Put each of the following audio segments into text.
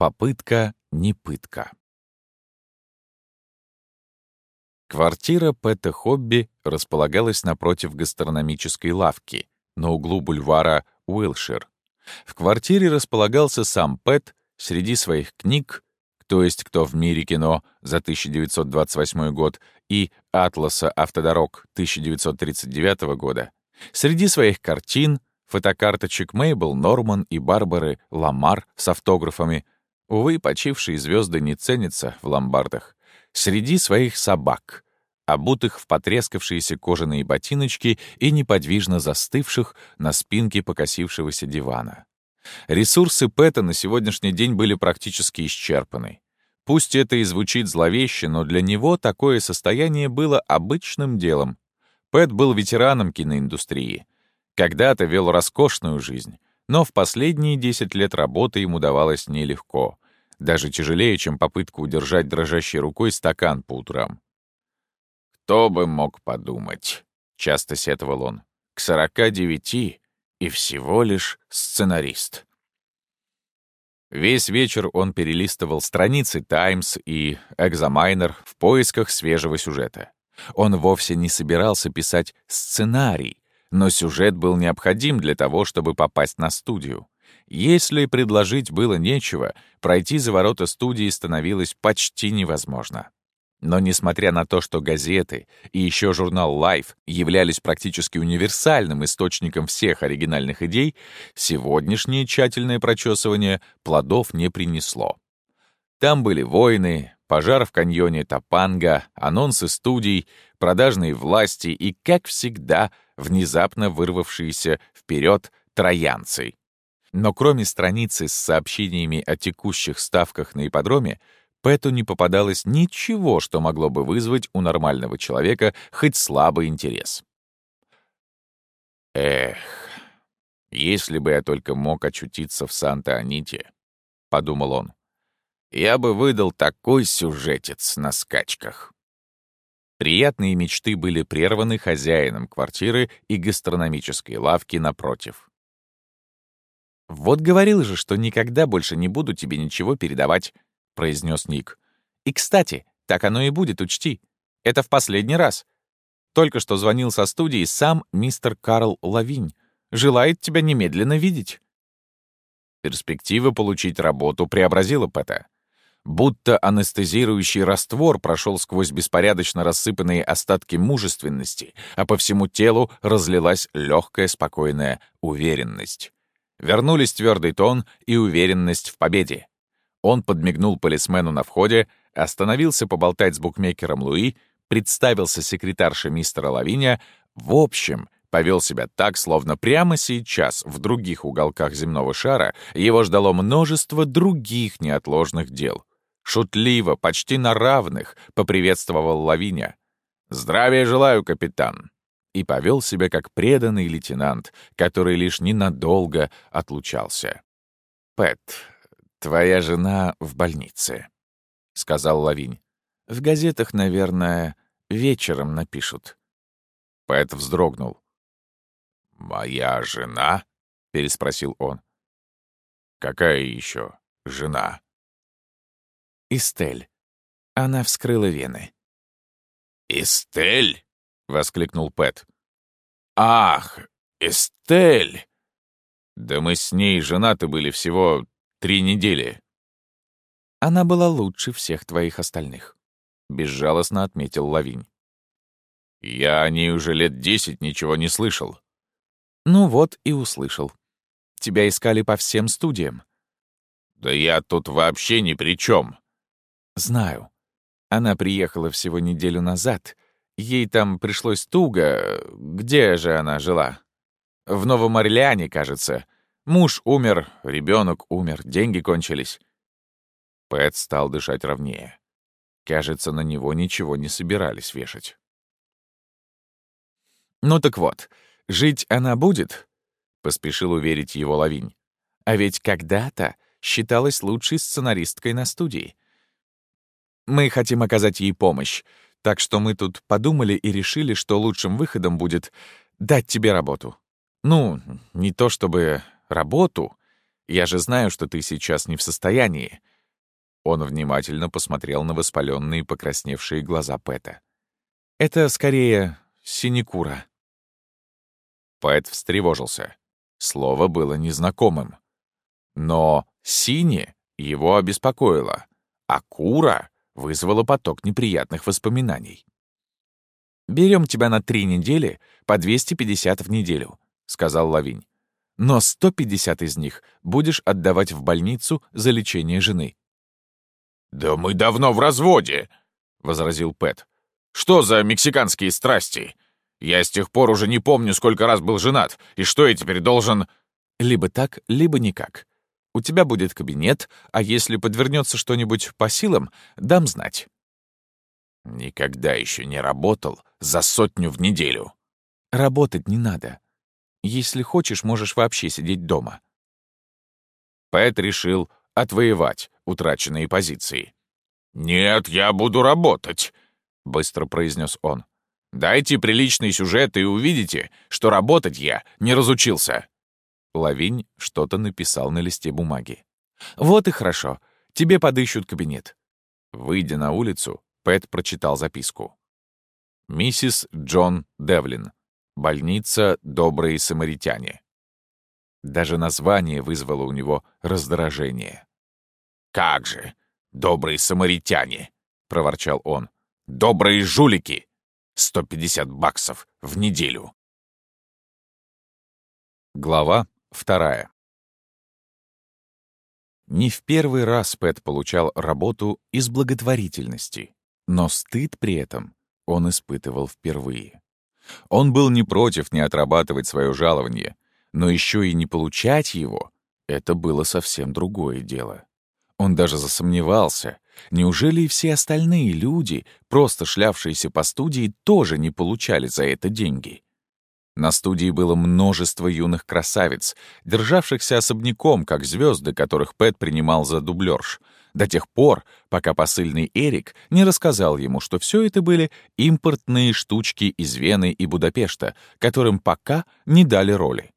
Попытка не пытка. Квартира Пэта Хобби располагалась напротив гастрономической лавки на углу бульвара Уилшир. В квартире располагался сам Пэт среди своих книг, то есть «Кто в мире кино» за 1928 год и «Атласа автодорог» 1939 года, среди своих картин, фотокарточек Мейбл Норман и Барбары Ламар с автографами, увы, почившие звезды не ценятся в ломбардах, среди своих собак, обутых в потрескавшиеся кожаные ботиночки и неподвижно застывших на спинке покосившегося дивана. Ресурсы Пэта на сегодняшний день были практически исчерпаны. Пусть это и звучит зловеще, но для него такое состояние было обычным делом. Пэт был ветераном киноиндустрии. Когда-то вел роскошную жизнь, но в последние 10 лет работы ему давалось нелегко даже тяжелее, чем попытка удержать дрожащей рукой стакан по утрам. «Кто бы мог подумать?» — часто сетовал он. «К сорока девяти и всего лишь сценарист». Весь вечер он перелистывал страницы «Таймс» и «Экзамайнер» в поисках свежего сюжета. Он вовсе не собирался писать сценарий, но сюжет был необходим для того, чтобы попасть на студию. Если предложить было нечего, пройти за ворота студии становилось почти невозможно. Но несмотря на то, что газеты и еще журнал Life являлись практически универсальным источником всех оригинальных идей, сегодняшнее тщательное прочесывание плодов не принесло. Там были войны, пожар в каньоне Топанга, анонсы студий, продажные власти и, как всегда, внезапно вырвавшиеся вперед троянцы, но кроме страницы с сообщениями о текущих ставках на ипподроме, Пэту не попадалось ничего, что могло бы вызвать у нормального человека хоть слабый интерес. «Эх, если бы я только мог очутиться в Санта-Аните», — подумал он, — «я бы выдал такой сюжетец на скачках». Приятные мечты были прерваны хозяином квартиры и гастрономической лавки напротив. «Вот говорил же, что никогда больше не буду тебе ничего передавать», — произнес Ник. «И, кстати, так оно и будет, учти. Это в последний раз. Только что звонил со студии сам мистер Карл Лавинь. Желает тебя немедленно видеть». Перспектива получить работу преобразила Пэта. Будто анестезирующий раствор прошел сквозь беспорядочно рассыпанные остатки мужественности, а по всему телу разлилась легкая, спокойная уверенность. Вернулись твердый тон и уверенность в победе. Он подмигнул полисмену на входе, остановился поболтать с букмекером Луи, представился секретарше мистера Лавиния, в общем, повел себя так, словно прямо сейчас в других уголках земного шара его ждало множество других неотложных дел. Шутливо, почти на равных, поприветствовал Лавиния. «Здравия желаю, капитан!» И повел себя как преданный лейтенант, который лишь ненадолго отлучался. «Пэт, твоя жена в больнице», — сказал Лавинь. «В газетах, наверное, вечером напишут». Пэт вздрогнул. «Моя жена?» — переспросил он. «Какая еще жена?» «Истель. Она вскрыла вены». «Истель?» — воскликнул Пэт. «Ах, Эстель!» «Да мы с ней женаты были всего три недели». «Она была лучше всех твоих остальных», — безжалостно отметил Лавинь. «Я о ней уже лет десять ничего не слышал». «Ну вот и услышал. Тебя искали по всем студиям». «Да я тут вообще ни при чем. «Знаю. Она приехала всего неделю назад, Ей там пришлось туго. Где же она жила? В Новом Орлеане, кажется. Муж умер, ребенок умер, деньги кончились. Пэт стал дышать ровнее. Кажется, на него ничего не собирались вешать. «Ну так вот, жить она будет?» — поспешил уверить его Лавинь. «А ведь когда-то считалась лучшей сценаристкой на студии. Мы хотим оказать ей помощь, так что мы тут подумали и решили, что лучшим выходом будет дать тебе работу. Ну, не то чтобы работу. Я же знаю, что ты сейчас не в состоянии. Он внимательно посмотрел на воспаленные покрасневшие глаза Пэта. «Это скорее синекура». Пэт встревожился. Слово было незнакомым. Но «сине» его обеспокоило, а «кура» вызвала поток неприятных воспоминаний. «Берем тебя на три недели по 250 в неделю», — сказал Лавинь. «Но 150 из них будешь отдавать в больницу за лечение жены». «Да мы давно в разводе», — возразил Пэт. «Что за мексиканские страсти? Я с тех пор уже не помню, сколько раз был женат, и что я теперь должен...» «Либо так, либо никак. У тебя будет кабинет, а если подвернется что-нибудь по силам, дам знать». «Никогда еще не работал за сотню в неделю». «Работать не надо. Если хочешь, можешь вообще сидеть дома». Пэт решил отвоевать утраченные позиции. «Нет, я буду работать», — быстро произнес он. «Дайте приличный сюжет и увидите, что работать я не разучился». Лавинь что-то написал на листе бумаги. «Вот и хорошо. Тебе подыщут кабинет». Выйдя на улицу, Пэт прочитал записку. «Миссис Джон Девлин. Больница «Добрые самаритяне». Даже название вызвало у него раздражение. «Как же! Добрые самаритяне!» — проворчал он. «Добрые жулики! 150 баксов в неделю!» Глава вторая. Не в первый раз Пэт получал работу из благотворительности, но стыд при этом он испытывал впервые. Он был не против не отрабатывать свое жалование, но еще и не получать его — это было совсем другое дело. Он даже засомневался, неужели и все остальные люди, просто шлявшиеся по студии, тоже не получали за это деньги? На студии было множество юных красавиц, державшихся особняком, как звезды, которых Пэт принимал за дублерш, до тех пор, пока посыльный Эрик не рассказал ему, что все это были импортные штучки из Вены и Будапешта, которым пока не дали роли.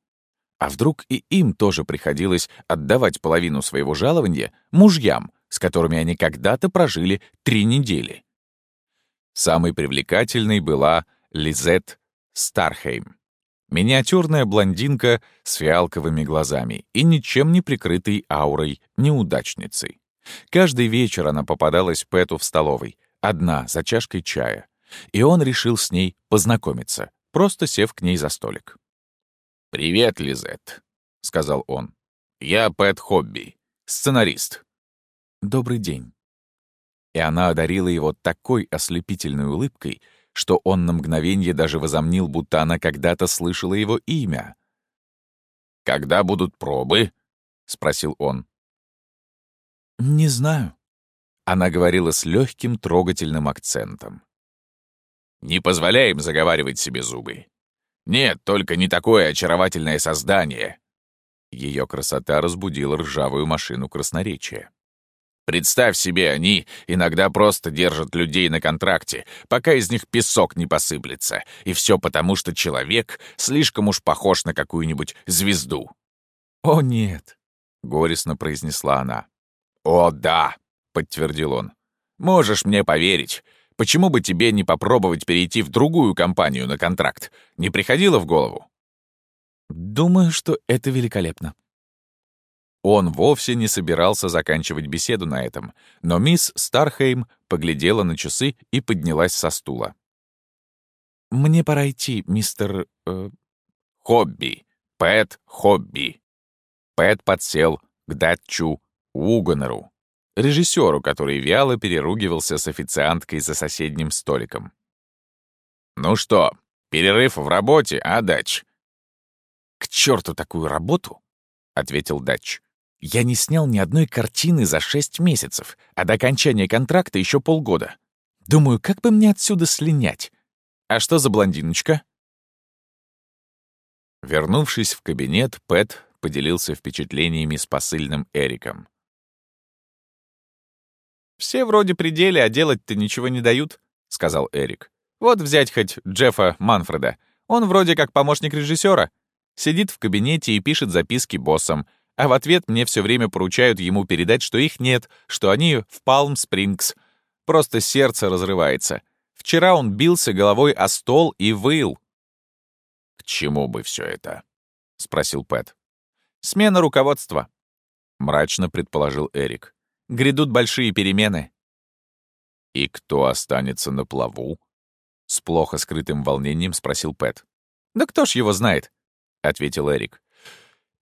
А вдруг и им тоже приходилось отдавать половину своего жалования мужьям, с которыми они когда-то прожили три недели? Самой привлекательной была Лизет Стархейм. Миниатюрная блондинка с фиалковыми глазами и ничем не прикрытой аурой неудачницы. Каждый вечер она попадалась Пэту в столовой, одна, за чашкой чая. И он решил с ней познакомиться, просто сев к ней за столик. «Привет, Лизет», — сказал он. «Я Пэт Хобби, сценарист». «Добрый день». И она одарила его такой ослепительной улыбкой, что он на мгновение даже возомнил, будто она когда-то слышала его имя. «Когда будут пробы?» — спросил он. «Не знаю», — она говорила с легким трогательным акцентом. «Не позволяй им заговаривать себе зубы. Нет, только не такое очаровательное создание». Ее красота разбудила ржавую машину красноречия. Представь себе, они иногда просто держат людей на контракте, пока из них песок не посыплется. И все потому, что человек слишком уж похож на какую-нибудь звезду. «О, нет», — горестно произнесла она. «О, да», — подтвердил он. «Можешь мне поверить. Почему бы тебе не попробовать перейти в другую компанию на контракт? Не приходило в голову?» «Думаю, что это великолепно», он вовсе не собирался заканчивать беседу на этом, но мисс Стархейм поглядела на часы и поднялась со стула. «Мне пора идти, мистер...» э... «Хобби. Пэт Хобби». Пэт подсел к Датчу Угонеру, режиссеру, который вяло переругивался с официанткой за соседним столиком. «Ну что, перерыв в работе, а, Дач?» «К черту такую работу!» — ответил Дач. Я не снял ни одной картины за шесть месяцев, а до окончания контракта еще полгода. Думаю, как бы мне отсюда слинять? А что за блондиночка?» Вернувшись в кабинет, Пэт поделился впечатлениями с посыльным Эриком. «Все вроде пределе, а делать-то ничего не дают», — сказал Эрик. «Вот взять хоть Джеффа Манфреда. Он вроде как помощник режиссера. Сидит в кабинете и пишет записки боссам, а в ответ мне все время поручают ему передать, что их нет, что они в Палм-Спрингс. Просто сердце разрывается. Вчера он бился головой о стол и выл. «К чему бы все это?» — спросил Пэт. «Смена руководства», — мрачно предположил Эрик. «Грядут большие перемены». «И кто останется на плаву?» — с плохо скрытым волнением спросил Пэт. «Да кто ж его знает?» — ответил Эрик.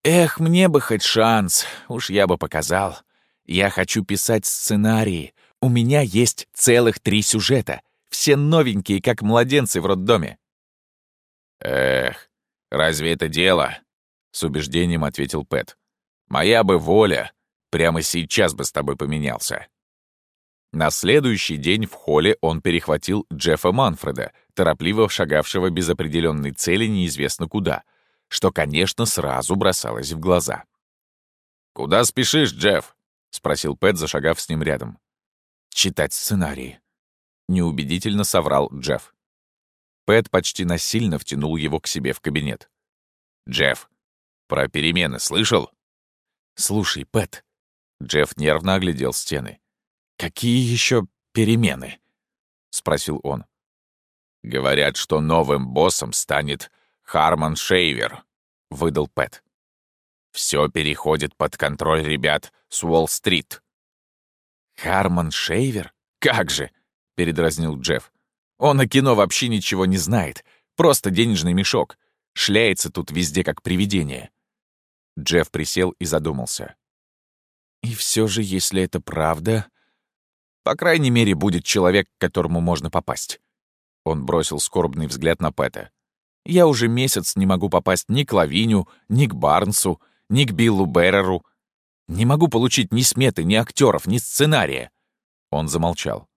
«Эх, мне бы хоть шанс, уж я бы показал. Я хочу писать сценарии. У меня есть целых три сюжета, все новенькие, как младенцы в роддоме». «Эх, разве это дело?» — с убеждением ответил Пэт. «Моя бы воля, прямо сейчас бы с тобой поменялся». На следующий день в холле он перехватил Джеффа Манфреда, торопливо шагавшего без определенной цели неизвестно куда, что, конечно, сразу бросалось в глаза. «Куда спешишь, Джефф?» — спросил Пэт, зашагав с ним рядом. «Читать сценарии», — неубедительно соврал Джефф. Пэт почти насильно втянул его к себе в кабинет. «Джефф, про перемены слышал?» «Слушай, Пэт», — Джефф нервно оглядел стены. «Какие еще перемены?» — спросил он. «Говорят, что новым боссом станет Харман Шейвер», — выдал Пэт. «Все переходит под контроль ребят с Уолл-стрит». «Харман Шейвер? Как же!» — передразнил Джефф. «Он о кино вообще ничего не знает. Просто денежный мешок. Шляется тут везде как привидение». Джефф присел и задумался. «И все же, если это правда, по крайней мере, будет человек, к которому можно попасть. Он бросил скорбный взгляд на Пэта. Я уже месяц не могу попасть ни к Лавиню, ни к Барнсу, ни к Биллу Берреру. Не могу получить ни сметы, ни актеров, ни сценария. Он замолчал.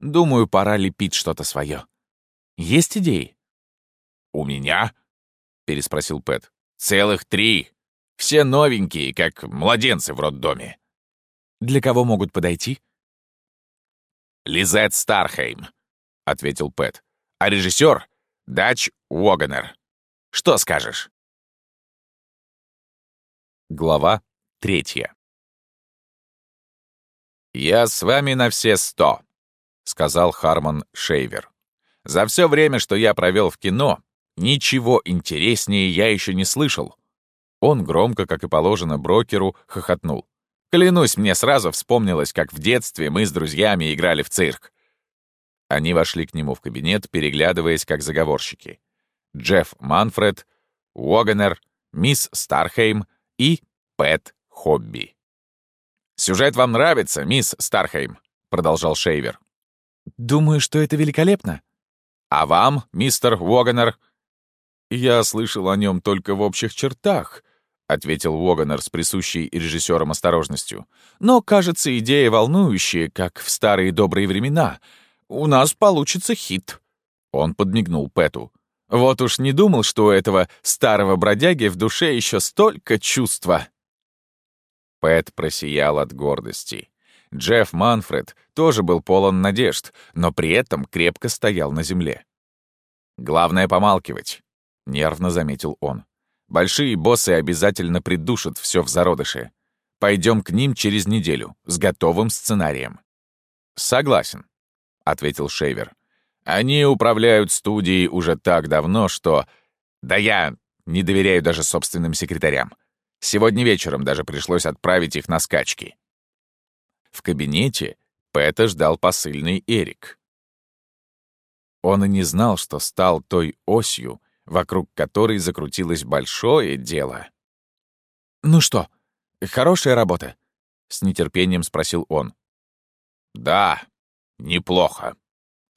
Думаю, пора лепить что-то свое. Есть идеи? «У меня?» — переспросил Пэт. «Целых три. Все новенькие, как младенцы в роддоме». «Для кого могут подойти?» Лизет Стархейм», — ответил Пэт. «А режиссер — Дач Уогенер. Что скажешь?» Глава третья. «Я с вами на все сто», — сказал Харман Шейвер. «За все время, что я провел в кино, ничего интереснее я еще не слышал». Он громко, как и положено брокеру, хохотнул. Клянусь, мне сразу вспомнилось, как в детстве мы с друзьями играли в цирк. Они вошли к нему в кабинет, переглядываясь как заговорщики. Джефф Манфред, Уогенер, мисс Стархейм и Пэт Хобби. «Сюжет вам нравится, мисс Стархейм?» — продолжал Шейвер. «Думаю, что это великолепно». «А вам, мистер Уогенер?» «Я слышал о нем только в общих чертах», — ответил Уоганер с присущей режиссером осторожностью. «Но, кажется, идея волнующая, как в старые добрые времена. У нас получится хит». Он подмигнул Пэту. «Вот уж не думал, что у этого старого бродяги в душе еще столько чувства». Пэт просиял от гордости. Джефф Манфред тоже был полон надежд, но при этом крепко стоял на земле. «Главное — помалкивать», — нервно заметил он. Большие боссы обязательно придушат все в зародыше. Пойдем к ним через неделю с готовым сценарием. Согласен, ответил Шейвер. Они управляют студией уже так давно, что... Да я не доверяю даже собственным секретарям. Сегодня вечером даже пришлось отправить их на скачки. В кабинете Пэта ждал посыльный Эрик. Он и не знал, что стал той осью, вокруг которой закрутилось большое дело. «Ну что, хорошая работа?» — с нетерпением спросил он. «Да, неплохо», —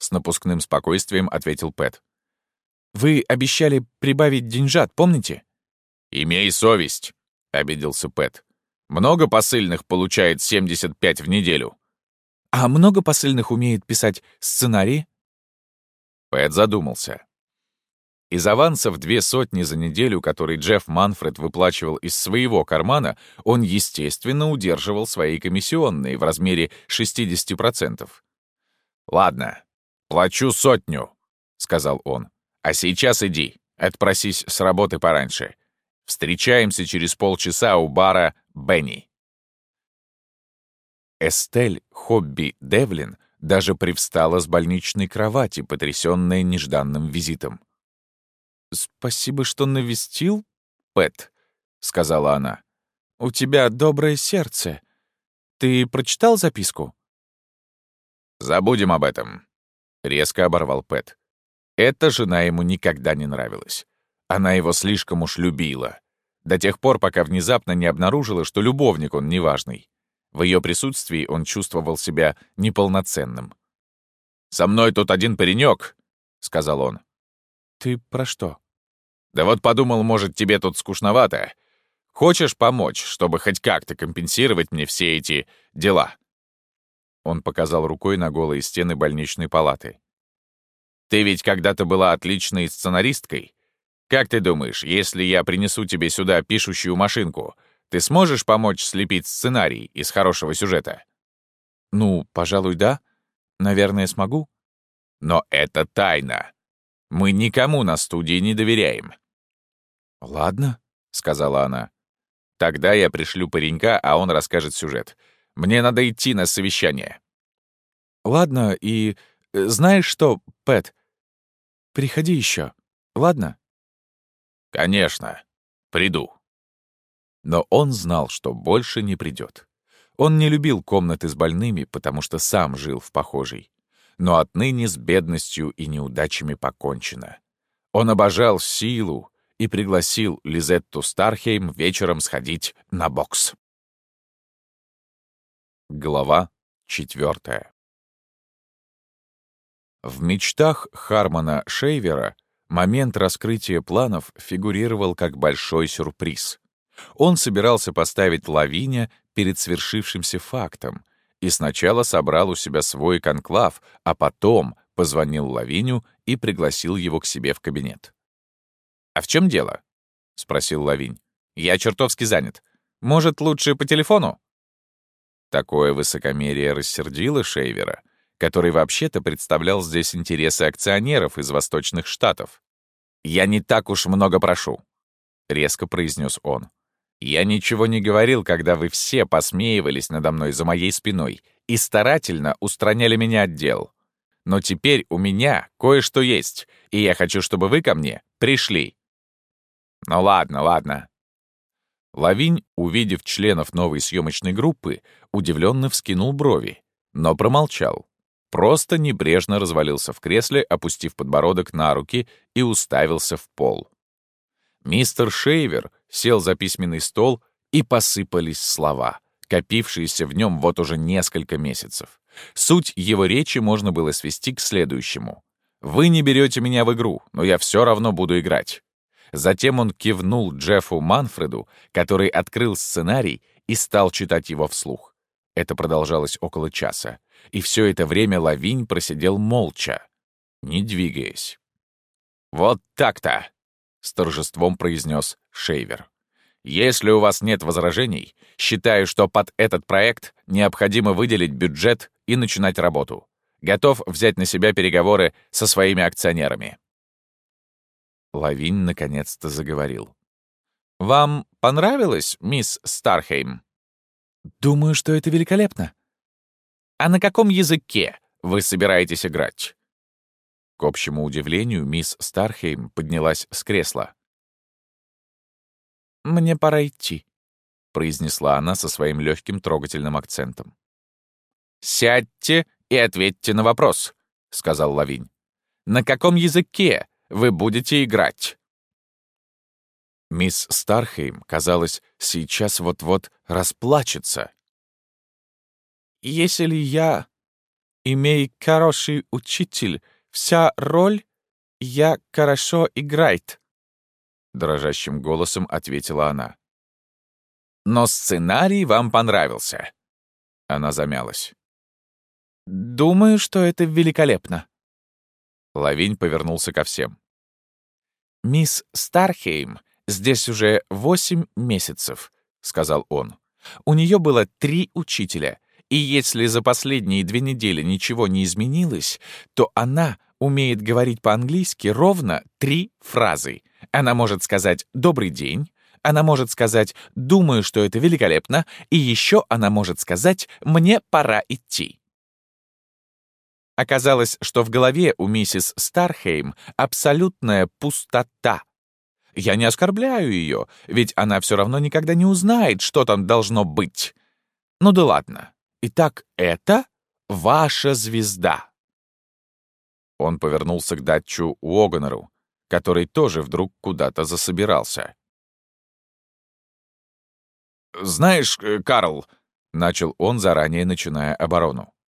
с напускным спокойствием ответил Пэт. «Вы обещали прибавить деньжат, помните?» «Имей совесть», — обиделся Пэт. «Много посыльных получает 75 в неделю». «А много посыльных умеет писать сценарии?» Пэт задумался. Из аванса в две сотни за неделю, который Джефф Манфред выплачивал из своего кармана, он, естественно, удерживал свои комиссионные в размере 60%. «Ладно, плачу сотню», — сказал он. «А сейчас иди, отпросись с работы пораньше. Встречаемся через полчаса у бара Бенни». Эстель Хобби Девлин даже привстала с больничной кровати, потрясённая нежданным визитом. «Спасибо, что навестил, Пэт», — сказала она. «У тебя доброе сердце. Ты прочитал записку?» «Забудем об этом», — резко оборвал Пэт. Эта жена ему никогда не нравилась. Она его слишком уж любила. До тех пор, пока внезапно не обнаружила, что любовник он неважный. В ее присутствии он чувствовал себя неполноценным. «Со мной тут один паренек», — сказал он. «Ты про что?» «Да вот подумал, может, тебе тут скучновато. Хочешь помочь, чтобы хоть как-то компенсировать мне все эти дела?» Он показал рукой на голые стены больничной палаты. «Ты ведь когда-то была отличной сценаристкой. Как ты думаешь, если я принесу тебе сюда пишущую машинку, ты сможешь помочь слепить сценарий из хорошего сюжета?» «Ну, пожалуй, да. Наверное, смогу». «Но это тайна. Мы никому на студии не доверяем». «Ладно», — сказала она. «Тогда я пришлю паренька, а он расскажет сюжет. Мне надо идти на совещание». «Ладно, и э, знаешь что, Пэт? Приходи еще, ладно?» «Конечно. Приду». Но он знал, что больше не придет. Он не любил комнаты с больными, потому что сам жил в похожей. Но отныне с бедностью и неудачами покончено. Он обожал силу и пригласил Лизетту Стархейм вечером сходить на бокс. Глава четвертая. В мечтах Хармона Шейвера момент раскрытия планов фигурировал как большой сюрприз. Он собирался поставить Лавиня перед свершившимся фактом и сначала собрал у себя свой конклав, а потом позвонил Лавиню и пригласил его к себе в кабинет. «А в чем дело?» — спросил Лавинь. «Я чертовски занят. Может, лучше по телефону?» Такое высокомерие рассердило Шейвера, который вообще-то представлял здесь интересы акционеров из Восточных Штатов. «Я не так уж много прошу», — резко произнес он. Я ничего не говорил, когда вы все посмеивались надо мной за моей спиной и старательно устраняли меня от дел. Но теперь у меня кое-что есть, и я хочу, чтобы вы ко мне пришли. Ну ладно, ладно. Лавинь, увидев членов новой съемочной группы, удивленно вскинул брови, но промолчал. Просто небрежно развалился в кресле, опустив подбородок на руки и уставился в пол. Мистер Шейвер сел за письменный стол, и посыпались слова, копившиеся в нем вот уже несколько месяцев. Суть его речи можно было свести к следующему. «Вы не берете меня в игру, но я все равно буду играть». Затем он кивнул Джеффу Манфреду, который открыл сценарий и стал читать его вслух. Это продолжалось около часа, и все это время Лавинь просидел молча, не двигаясь. «Вот так-то!» с торжеством произнес Шейвер. «Если у вас нет возражений, считаю, что под этот проект необходимо выделить бюджет и начинать работу. Готов взять на себя переговоры со своими акционерами». Лавин наконец-то заговорил. «Вам понравилось, мисс Стархейм?» «Думаю, что это великолепно». «А на каком языке вы собираетесь играть?» К общему удивлению, мисс Стархейм поднялась с кресла. «Мне пора идти», — произнесла она со своим легким трогательным акцентом. «Сядьте и ответьте на вопрос», — сказал Лавинь. «На каком языке вы будете играть?» Мисс Стархейм, казалось, сейчас вот-вот расплачется. «Если я имею хороший учитель, Вся роль я хорошо играет», — дрожащим голосом ответила она. «Но сценарий вам понравился». Она замялась. «Думаю, что это великолепно». Лавинь повернулся ко всем. «Мисс Стархейм здесь уже восемь месяцев», — сказал он. «У нее было три учителя, и если за последние две недели ничего не изменилось, то она умеет говорить по-английски ровно три фразы. Она может сказать «добрый день», Она может сказать «думаю, что это великолепно», и еще она может сказать «мне пора идти». Оказалось, что в голове у миссис Стархейм абсолютная пустота. Я не оскорбляю ее, ведь она все равно никогда не узнает, что там должно быть. Ну да ладно. Итак, это ваша звезда. Он повернулся к датчу Уогонеру, который тоже вдруг куда-то засобирался. «Знаешь, э, Карл», — начал он, заранее начиная оборону, —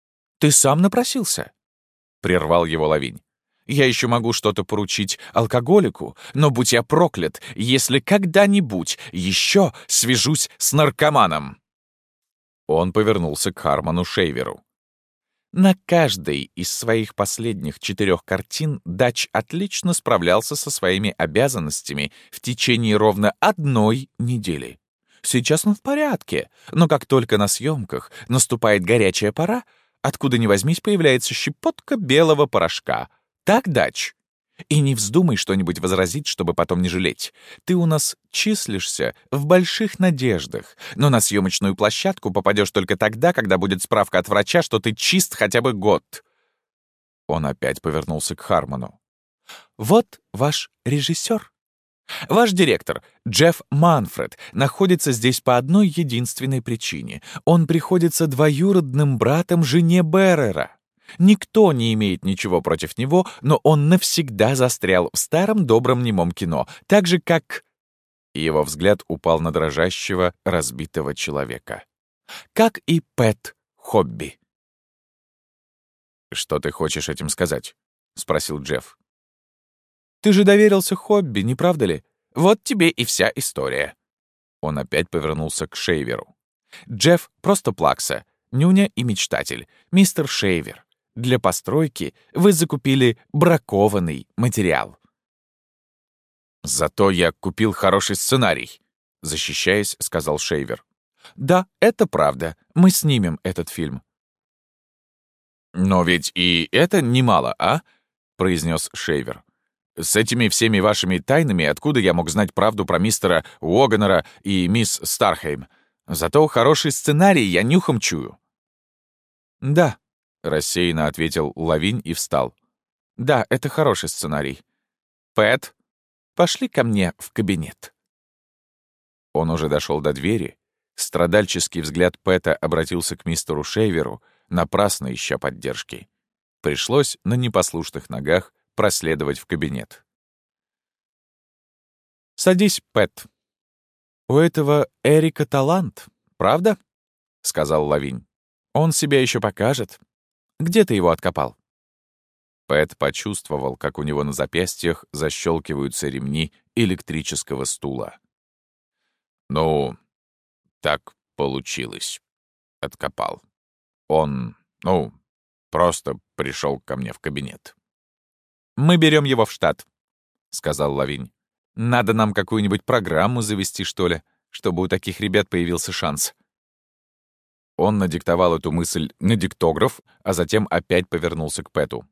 «ты сам напросился», — прервал его Лавинь. «Я еще могу что-то поручить алкоголику, но будь я проклят, если когда-нибудь еще свяжусь с наркоманом». Он повернулся к Харману Шейверу. На каждой из своих последних четырех картин Дач отлично справлялся со своими обязанностями в течение ровно одной недели. Сейчас он в порядке, но как только на съемках наступает горячая пора, откуда ни возьмись появляется щепотка белого порошка. Так, Дач? И не вздумай что-нибудь возразить, чтобы потом не жалеть. Ты у нас числишься в больших надеждах, но на съемочную площадку попадешь только тогда, когда будет справка от врача, что ты чист хотя бы год. Он опять повернулся к Хармону. Вот ваш режиссер. Ваш директор, Джефф Манфред, находится здесь по одной единственной причине. Он приходится двоюродным братом жене Беррера. Никто не имеет ничего против него, но он навсегда застрял в старом добром немом кино, так же, как... Его взгляд упал на дрожащего, разбитого человека. Как и Пэт Хобби. «Что ты хочешь этим сказать?» — спросил Джефф. «Ты же доверился Хобби, не правда ли? Вот тебе и вся история». Он опять повернулся к Шейверу. «Джефф просто плакса, нюня и мечтатель, мистер Шейвер. Для постройки вы закупили бракованный материал. «Зато я купил хороший сценарий», — защищаясь, сказал Шейвер. «Да, это правда. Мы снимем этот фильм». «Но ведь и это немало, а?» — произнес Шейвер. «С этими всеми вашими тайнами откуда я мог знать правду про мистера Уогонера и мисс Стархейм? Зато хороший сценарий я нюхом чую». «Да», — рассеянно ответил Лавинь и встал. «Да, это хороший сценарий. Пэт, пошли ко мне в кабинет». Он уже дошел до двери. Страдальческий взгляд Пэта обратился к мистеру Шейверу, напрасно ища поддержки. Пришлось на непослушных ногах проследовать в кабинет. «Садись, Пэт. У этого Эрика талант, правда?» — сказал Лавинь. «Он себя еще покажет. Где ты его откопал?» Пэт почувствовал, как у него на запястьях защелкиваются ремни электрического стула. «Ну, так получилось. Откопал. Он, ну, просто пришел ко мне в кабинет». «Мы берем его в штат», — сказал Лавинь. «Надо нам какую-нибудь программу завести, что ли, чтобы у таких ребят появился шанс». Он надиктовал эту мысль на диктограф, а затем опять повернулся к Пэту.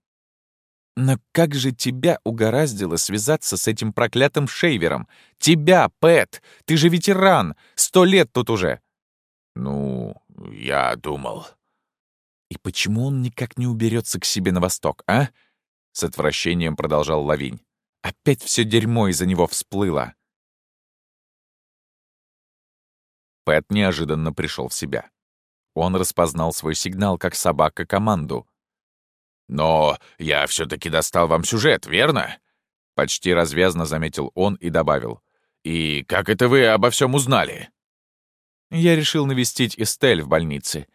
«Но как же тебя угораздило связаться с этим проклятым Шейвером? Тебя, Пэт! Ты же ветеран! Сто лет тут уже!» «Ну, я думал...» «И почему он никак не уберется к себе на восток, а?» С отвращением продолжал Лавинь. «Опять все дерьмо из-за него всплыло!» Пэт неожиданно пришел в себя. Он распознал свой сигнал как собака команду. «Но я все-таки достал вам сюжет, верно?» Почти развязно заметил он и добавил. «И как это вы обо всем узнали?» Я решил навестить Эстель в больнице.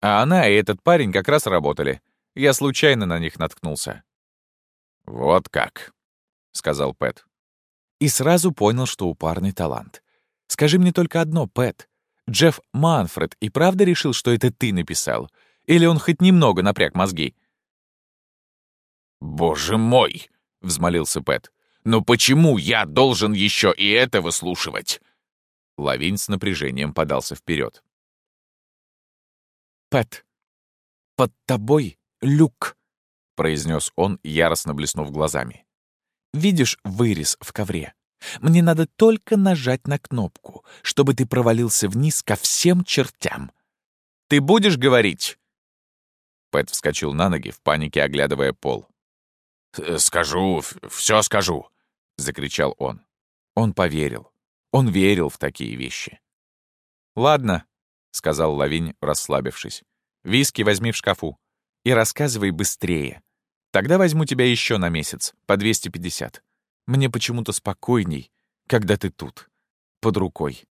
А она и этот парень как раз работали. Я случайно на них наткнулся. «Вот как», — сказал Пэт. И сразу понял, что у парня талант. «Скажи мне только одно, Пэт. Джефф Манфред и правда решил, что это ты написал? Или он хоть немного напряг мозги?» «Боже мой!» — взмолился Пэт. «Но почему я должен еще и это выслушивать?» Лавин с напряжением подался вперед. «Пэт, под тобой люк», — произнес он, яростно блеснув глазами. «Видишь вырез в ковре? Мне надо только нажать на кнопку, чтобы ты провалился вниз ко всем чертям. Ты будешь говорить?» Пэт вскочил на ноги, в панике оглядывая пол. «Э, «Скажу, все скажу», — закричал он. Он поверил. Он верил в такие вещи. «Ладно», — сказал Лавинь, расслабившись. «Виски возьми в шкафу. И рассказывай быстрее. Тогда возьму тебя еще на месяц, по 250. Мне почему-то спокойней, когда ты тут, под рукой».